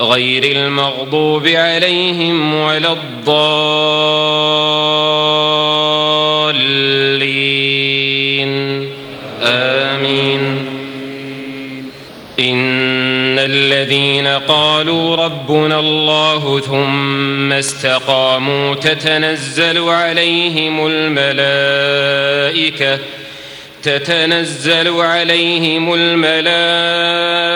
غير المغضوب عليهم ولا الضالين. آمين. إن الذين قالوا ربنا الله ثم استقاموا تتنزل عليهم الملائكة تتنزل عليهم الملائكة